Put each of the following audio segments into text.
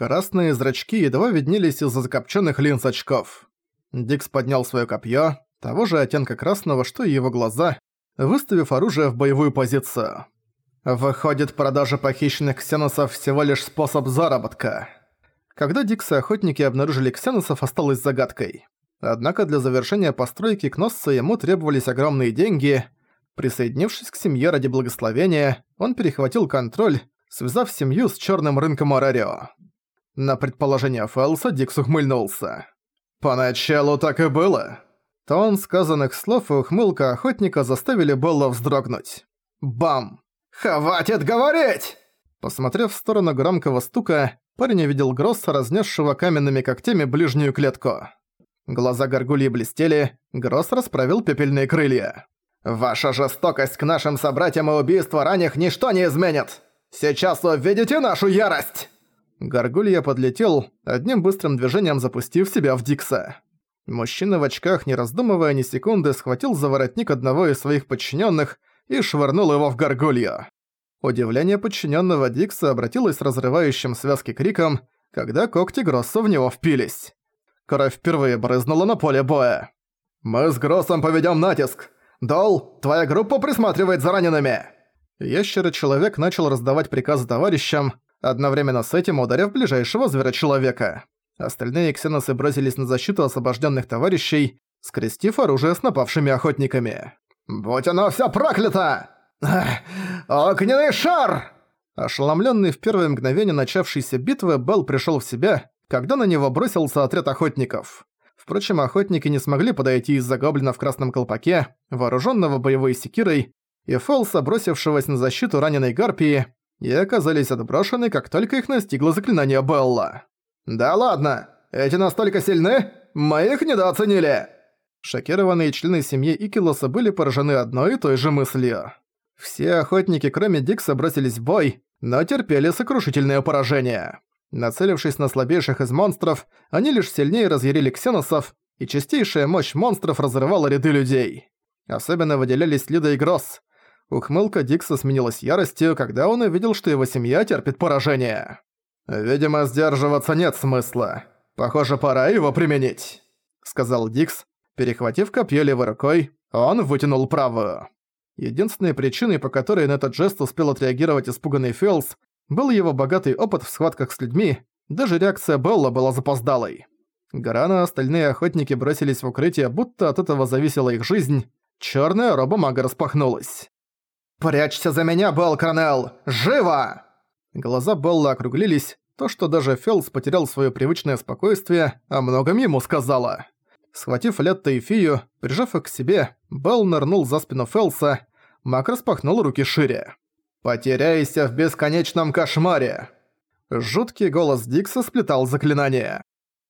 Красные зрачки едва виднелись из-за закопченных линз очков. Дикс поднял своё копье, того же оттенка красного, что и его глаза, выставив оружие в боевую позицию. Выходит, продажа похищенных ксеносов всего лишь способ заработка. Когда Дикс и охотники обнаружили ксеносов, осталось загадкой. Однако для завершения постройки Кносса ему требовались огромные деньги. Присоединившись к семье ради благословения, он перехватил контроль, связав семью с черным рынком Орарио. На предположение Фэлса Дикс ухмыльнулся. «Поначалу так и было». Тон сказанных слов и ухмылка охотника заставили Белла вздрогнуть. Бам! «Хватит говорить!» Посмотрев в сторону громкого стука, парень увидел Гросса, разнесшего каменными когтями ближнюю клетку. Глаза горгульи блестели, Гросс расправил пепельные крылья. «Ваша жестокость к нашим собратьям и убийство ранних ничто не изменит! Сейчас увидите нашу ярость!» Горгулья подлетел, одним быстрым движением запустив себя в Дикса. Мужчина в очках, не раздумывая ни секунды, схватил за воротник одного из своих подчиненных и швырнул его в горгулью. Удивление подчиненного Дикса обратилось с разрывающим связки криком, когда когти Гросса в него впились. Кровь впервые брызнула на поле боя. «Мы с Гроссом поведем натиск! Дол, твоя группа присматривает за ранеными!» Ящер-человек начал раздавать приказы товарищам, одновременно с этим ударив ближайшего зверочеловека. Остальные ксеносы бросились на защиту освобожденных товарищей, скрестив оружие с напавшими охотниками. «Будь оно все проклято! Огненный шар!» Ошеломленный в первое мгновение начавшейся битвы, Белл пришел в себя, когда на него бросился отряд охотников. Впрочем, охотники не смогли подойти из-за гоблина в красном колпаке, вооруженного боевой секирой, и Фолса, бросившегося на защиту раненой гарпии, и оказались отброшены, как только их настигло заклинание Белла. «Да ладно! Эти настолько сильны? Мы их недооценили!» Шокированные члены семьи Икилоса были поражены одной и той же мыслью. Все охотники, кроме Дикса, бросились в бой, но терпели сокрушительное поражение. Нацелившись на слабейших из монстров, они лишь сильнее разъярили ксеносов, и чистейшая мощь монстров разрывала ряды людей. Особенно выделялись Лида и Гросс. Ухмылка Дикса сменилась яростью, когда он увидел, что его семья терпит поражение. «Видимо, сдерживаться нет смысла. Похоже, пора его применить», — сказал Дикс, Перехватив копье левой рукой, он вытянул правую. Единственной причиной, по которой на этот жест успел отреагировать испуганный Фелс, был его богатый опыт в схватках с людьми, даже реакция Белла была запоздалой. Гарана остальные охотники бросились в укрытие, будто от этого зависела их жизнь. Чёрная роба мага распахнулась. «Прячься за меня, Белл Кронелл! Живо!» Глаза Белла округлились, то, что даже Фелс потерял своё привычное спокойствие, о многом ему сказала. Схватив Летта и Фию, прижав их к себе, Белл нырнул за спину Фелса, Мак распахнул руки шире. «Потеряйся в бесконечном кошмаре!» Жуткий голос Дикса сплетал заклинание.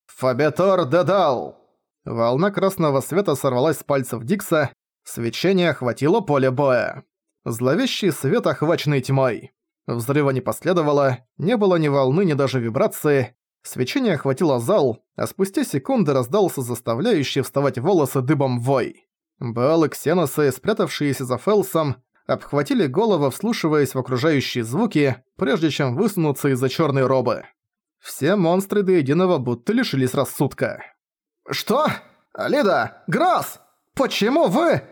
«Фабетор Дедал!» Волна красного света сорвалась с пальцев Дикса, свечение охватило поле боя. Зловещий свет, охваченный тьмой. Взрыва не последовало, не было ни волны, ни даже вибрации, Свечение охватило зал, а спустя секунды раздался заставляющий вставать волосы дыбом вой. Баал и Ксеносы, спрятавшиеся за Фелсом, обхватили головы, вслушиваясь в окружающие звуки, прежде чем высунуться из-за черной робы. Все монстры до единого будто лишились рассудка. «Что? Лида! Грасс! Почему вы...»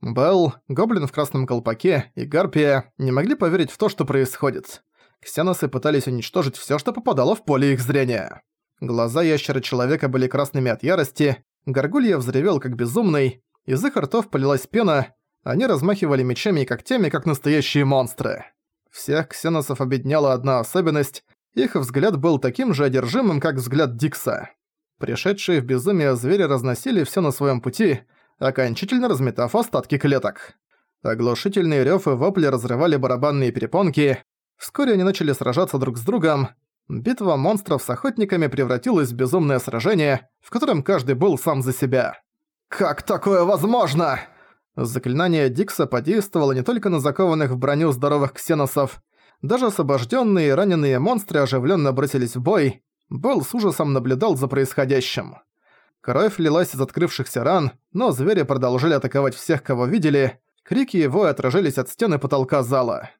Белл, гоблин в красном колпаке и Гарпия не могли поверить в то, что происходит. Ксеносы пытались уничтожить всё, что попадало в поле их зрения. Глаза ящера-человека были красными от ярости, Горгулья взревел как безумный, из их ртов полилась пена, они размахивали мечами и когтями, как настоящие монстры. Всех ксеносов объединяла одна особенность, их взгляд был таким же одержимым, как взгляд Дикса. Пришедшие в безумие звери разносили всё на своём пути, окончательно разметав остатки клеток. Оглушительные рёв и вопли разрывали барабанные перепонки, Вскоре они начали сражаться друг с другом. Битва монстров с охотниками превратилась в безумное сражение, в котором каждый был сам за себя. «Как такое возможно?» Заклинание Дикса подействовало не только на закованных в броню здоровых ксеносов. Даже освобожденные и раненые монстры оживленно бросились в бой. Белл с ужасом наблюдал за происходящим. Кровь лилась из открывшихся ран, но звери продолжали атаковать всех, кого видели. Крики его отражались от стены потолка зала.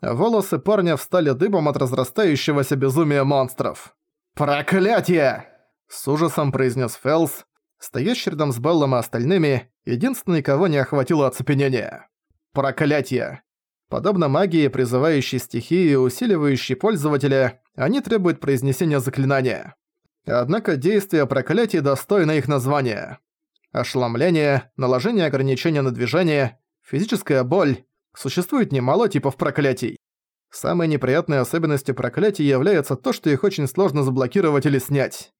Волосы парня встали дыбом от разрастающегося безумия монстров. «Проклятие!» С ужасом произнес Фелс, стоящий рядом с Беллом и остальными, единственный, кого не охватило оцепенение. «Проклятие!» Подобно магии, призывающей стихии и усиливающей пользователя, они требуют произнесения заклинания. Однако действие проклятий достойно их названия. Ошеломление, наложение ограничения на движение, физическая боль. Существует немало типов проклятий. Самой неприятной особенностью проклятий является то, что их очень сложно заблокировать или снять.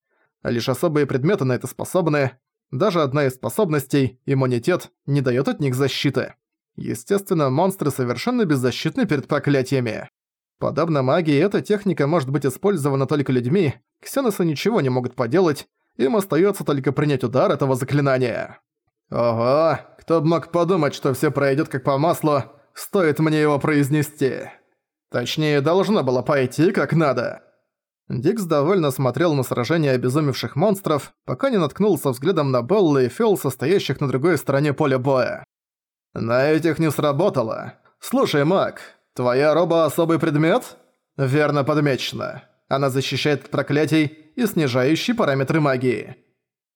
Лишь особые предметы на это способны. Даже одна из способностей, иммунитет, не дает от них защиты. Естественно, монстры совершенно беззащитны перед проклятиями. Подобно магии, эта техника может быть использована только людьми, ксеносы ничего не могут поделать, им остается только принять удар этого заклинания. Ого, кто бы мог подумать, что все пройдет как по маслу, стоит мне его произнести. Точнее, должно было пойти как надо. Дикс довольно смотрел на сражение обезумевших монстров, пока не наткнулся взглядом на Белла и Фил, состоящих на другой стороне поля боя. «На этих не сработало. Слушай, маг, твоя роба особый предмет?» «Верно подмечено. Она защищает от проклятий и снижающий параметры магии».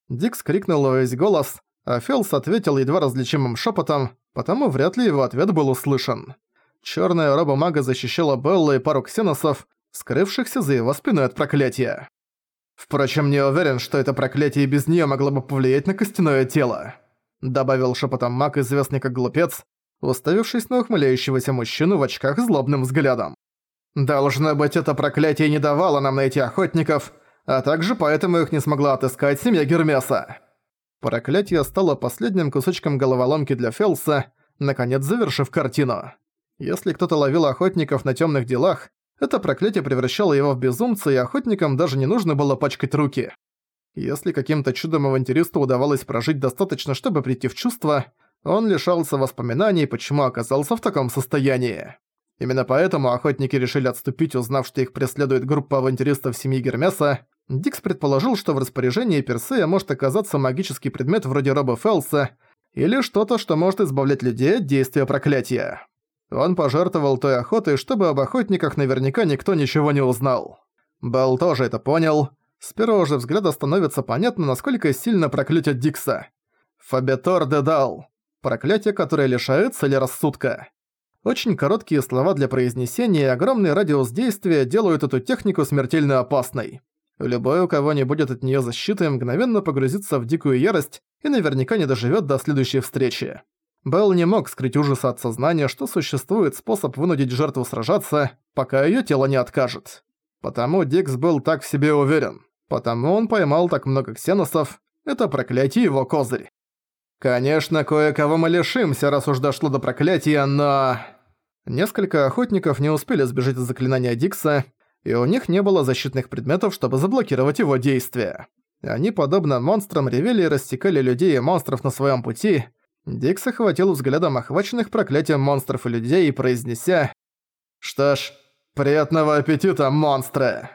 Дикс крикнул во весь голос, а Фелс ответил едва различимым шепотом, потому вряд ли его ответ был услышан. Черная роба мага защищала Белла и пару ксеносов, скрывшихся за его спиной от проклятия. Впрочем, не уверен, что это проклятие без нее могло бы повлиять на костяное тело. Добавил шепотом маг, известный как глупец, уставившись на ухмыляющегося мужчину в очках злобным взглядом. Должно быть, это проклятие не давало нам найти охотников, а также поэтому их не смогла отыскать семья Гермеса. Проклятие стало последним кусочком головоломки для Фелса, наконец завершив картину. Если кто-то ловил охотников на темных делах, это проклятие превращало его в безумца, и охотникам даже не нужно было пачкать руки. Если каким-то чудом авантюристу удавалось прожить достаточно, чтобы прийти в чувство, он лишался воспоминаний, почему оказался в таком состоянии. Именно поэтому охотники решили отступить, узнав, что их преследует группа авантюристов семьи Гермеса. Дикс предположил, что в распоряжении Персея может оказаться магический предмет вроде Роба Фелса или что-то, что может избавлять людей от действия проклятия. Он пожертвовал той охотой, чтобы об охотниках наверняка никто ничего не узнал. Белл тоже это понял. С первого же взгляда становится понятно, насколько сильно проклятие Дикса. Фабетор Дедал. Проклятие, которое лишает цели рассудка. Очень короткие слова для произнесения и огромный радиус действия делают эту технику смертельно опасной. Любой, у кого не будет от неё защиты, мгновенно погрузится в дикую ярость и наверняка не доживёт до следующей встречи. Белл не мог скрыть ужаса от сознания, что существует способ вынудить жертву сражаться, пока её тело не откажет. Потому Дикс был так в себе уверен. Потому он поймал так много ксеносов. Это проклятие его козырь. Конечно, кое-кого мы лишимся, раз уж дошло до проклятия, но... Несколько охотников не успели сбежать из заклинания Дикса, и у них не было защитных предметов, чтобы заблокировать его действия. Они, подобно монстрам, ревели и растекали людей и монстров на своем пути, Дикс охватил взглядом охваченных проклятием монстров и людей, произнеся «Что ж, приятного аппетита, монстры!»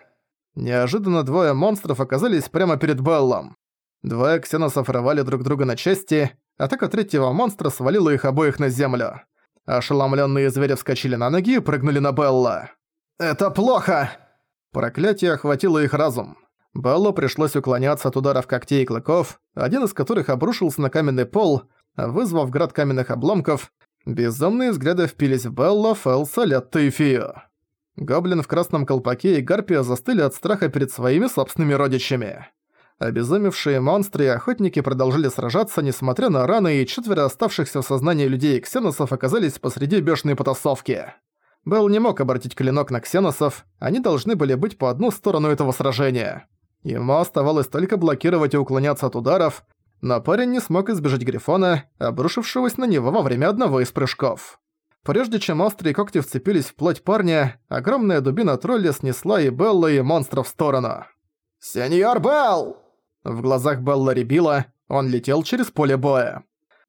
Неожиданно двое монстров оказались прямо перед Беллом. Двое ксеносов рвали друг друга на части, атака третьего монстра свалила их обоих на землю. Ошеломленные звери вскочили на ноги и прыгнули на Белла. «Это плохо!» Проклятие охватило их разум. Беллу пришлось уклоняться от ударов когтей и клыков, один из которых обрушился на каменный пол, вызвав град каменных обломков, безумные взгляды впились в Белла, Фелса, Летта и Фию. Гоблин в красном колпаке и Гарпия застыли от страха перед своими собственными родичами. Обезумевшие монстры и охотники продолжили сражаться, несмотря на раны, и четверо оставшихся в сознании людей и ксеносов оказались посреди бешеной потасовки. Белл не мог обратить клинок на ксеносов, они должны были быть по одну сторону этого сражения. Ему оставалось только блокировать и уклоняться от ударов, но парень не смог избежать Грифона, обрушившегося на него во время одного из прыжков. Прежде чем острые когти вцепились в плоть парня, огромная дубина тролля снесла и Белла, и монстра в сторону. «Сеньор Белл!» В глазах Белла рябило, он летел через поле боя.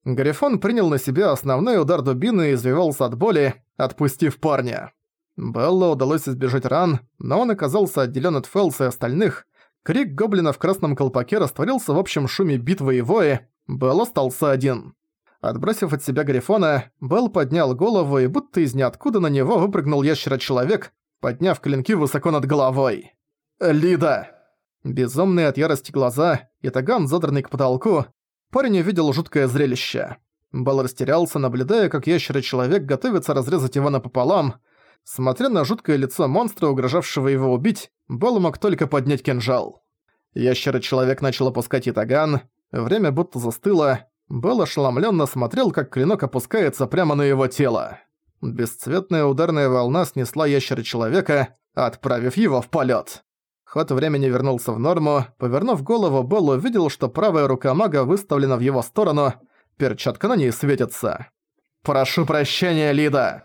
Грифон принял на себя основной удар дубины и извивался от боли, отпустив парня. Беллу удалось избежать ран, но он оказался отделен от Фелса и остальных, Крик гоблина в красном колпаке растворился в общем шуме битвы и вои, Белл остался один. Отбросив от себя Грифона, Белл поднял голову и будто из ниоткуда на него выпрыгнул ящера-человек, подняв клинки высоко над головой. «Лида!» Безумные от ярости глаза и таган, задранный к потолку, парень увидел жуткое зрелище. Бал растерялся, наблюдая, как ящера-человек готовится разрезать его напополам. Смотря на жуткое лицо монстра, угрожавшего его убить, Бал мог только поднять кинжал. Ящера-человек начал опускать ятаган, время будто застыло, Бал ошеломленно смотрел, как клинок опускается прямо на его тело. Бесцветная ударная волна снесла ящера-человека, отправив его в полет. Ход времени вернулся в норму. Повернув голову, Белл увидел, что правая рука мага выставлена в его сторону. Перчатка на ней светится. «Прошу прощения, Лида!»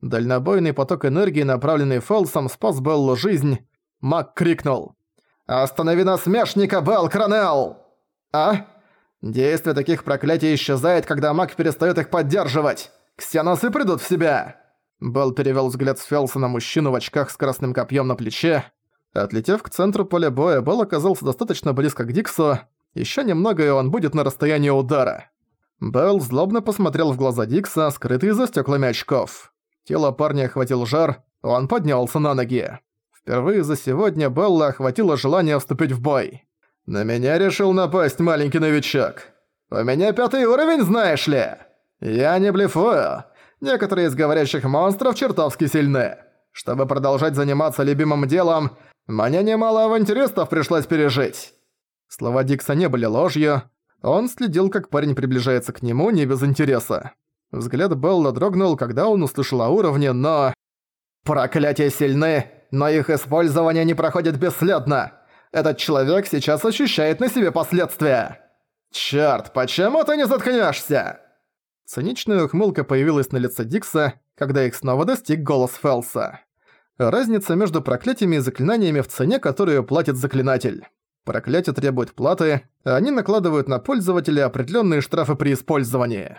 Дальнобойный поток энергии, направленный Фелсом, спас Беллу жизнь. Маг крикнул. «Останови насмешника, Белл Кронелл!» «А?» Действие таких проклятий исчезает, когда маг перестает их поддерживать. Ксеносы придут в себя!» Белл перевел взгляд с Фелса на мужчину в очках с красным копьем на плече. Отлетев к центру поля боя, Белл оказался достаточно близко к Диксу. Еще немного, и он будет на расстоянии удара. Белл злобно посмотрел в глаза Дикса, скрытые за стеклами очков. Тело парня охватил жар, он поднялся на ноги. Впервые за сегодня Белла охватило желание вступить в бой. «На меня решил напасть маленький новичок. У меня пятый уровень, знаешь ли? Я не блефую. Некоторые из говорящих монстров чертовски сильны. Чтобы продолжать заниматься любимым делом, мне немало авантюристов пришлось пережить». Слова Дикса не были ложью. Он следил, как парень приближается к нему, не без интереса. Взгляд Белла дрогнул, когда он услышал о уровне, но... «Проклятия сильны, но их использование не проходит бесследно. Этот человек сейчас ощущает на себе последствия. Чёрт, почему ты не заткнешься? Циничная ухмылка появилась на лице Дикса, когда их снова достиг голос Фелса. Разница между проклятиями и заклинаниями в цене, которую платит заклинатель. Проклятие требует платы, а они накладывают на пользователя определенные штрафы при использовании.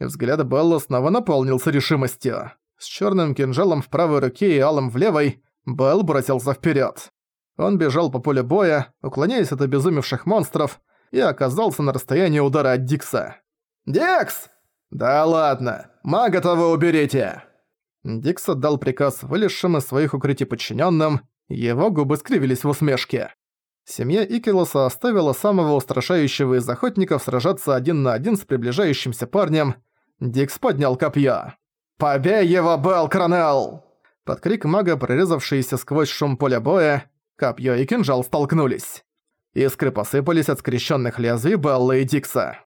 Взгляд Белла снова наполнился решимостью. С черным кинжалом в правой руке и алым в левой, Белл бросился вперед. Он бежал по полю боя, уклоняясь от обезумевших монстров, и оказался на расстоянии удара от Дикса. «Дикс!» «Да ладно, мага того уберите!» Дикс отдал приказ вылезшим из своих укрытий подчиненным, его губы скривились в усмешке. Семья Икелоса оставила самого устрашающего из охотников сражаться один на один с приближающимся парнем. Дикс поднял копье. «Побей его, Белл Кронелл!» Под крик мага, прорезавшийся сквозь шум поля боя, копье и кинжал столкнулись. Искры посыпались от скрещенных лезвий Беллы и Дикса.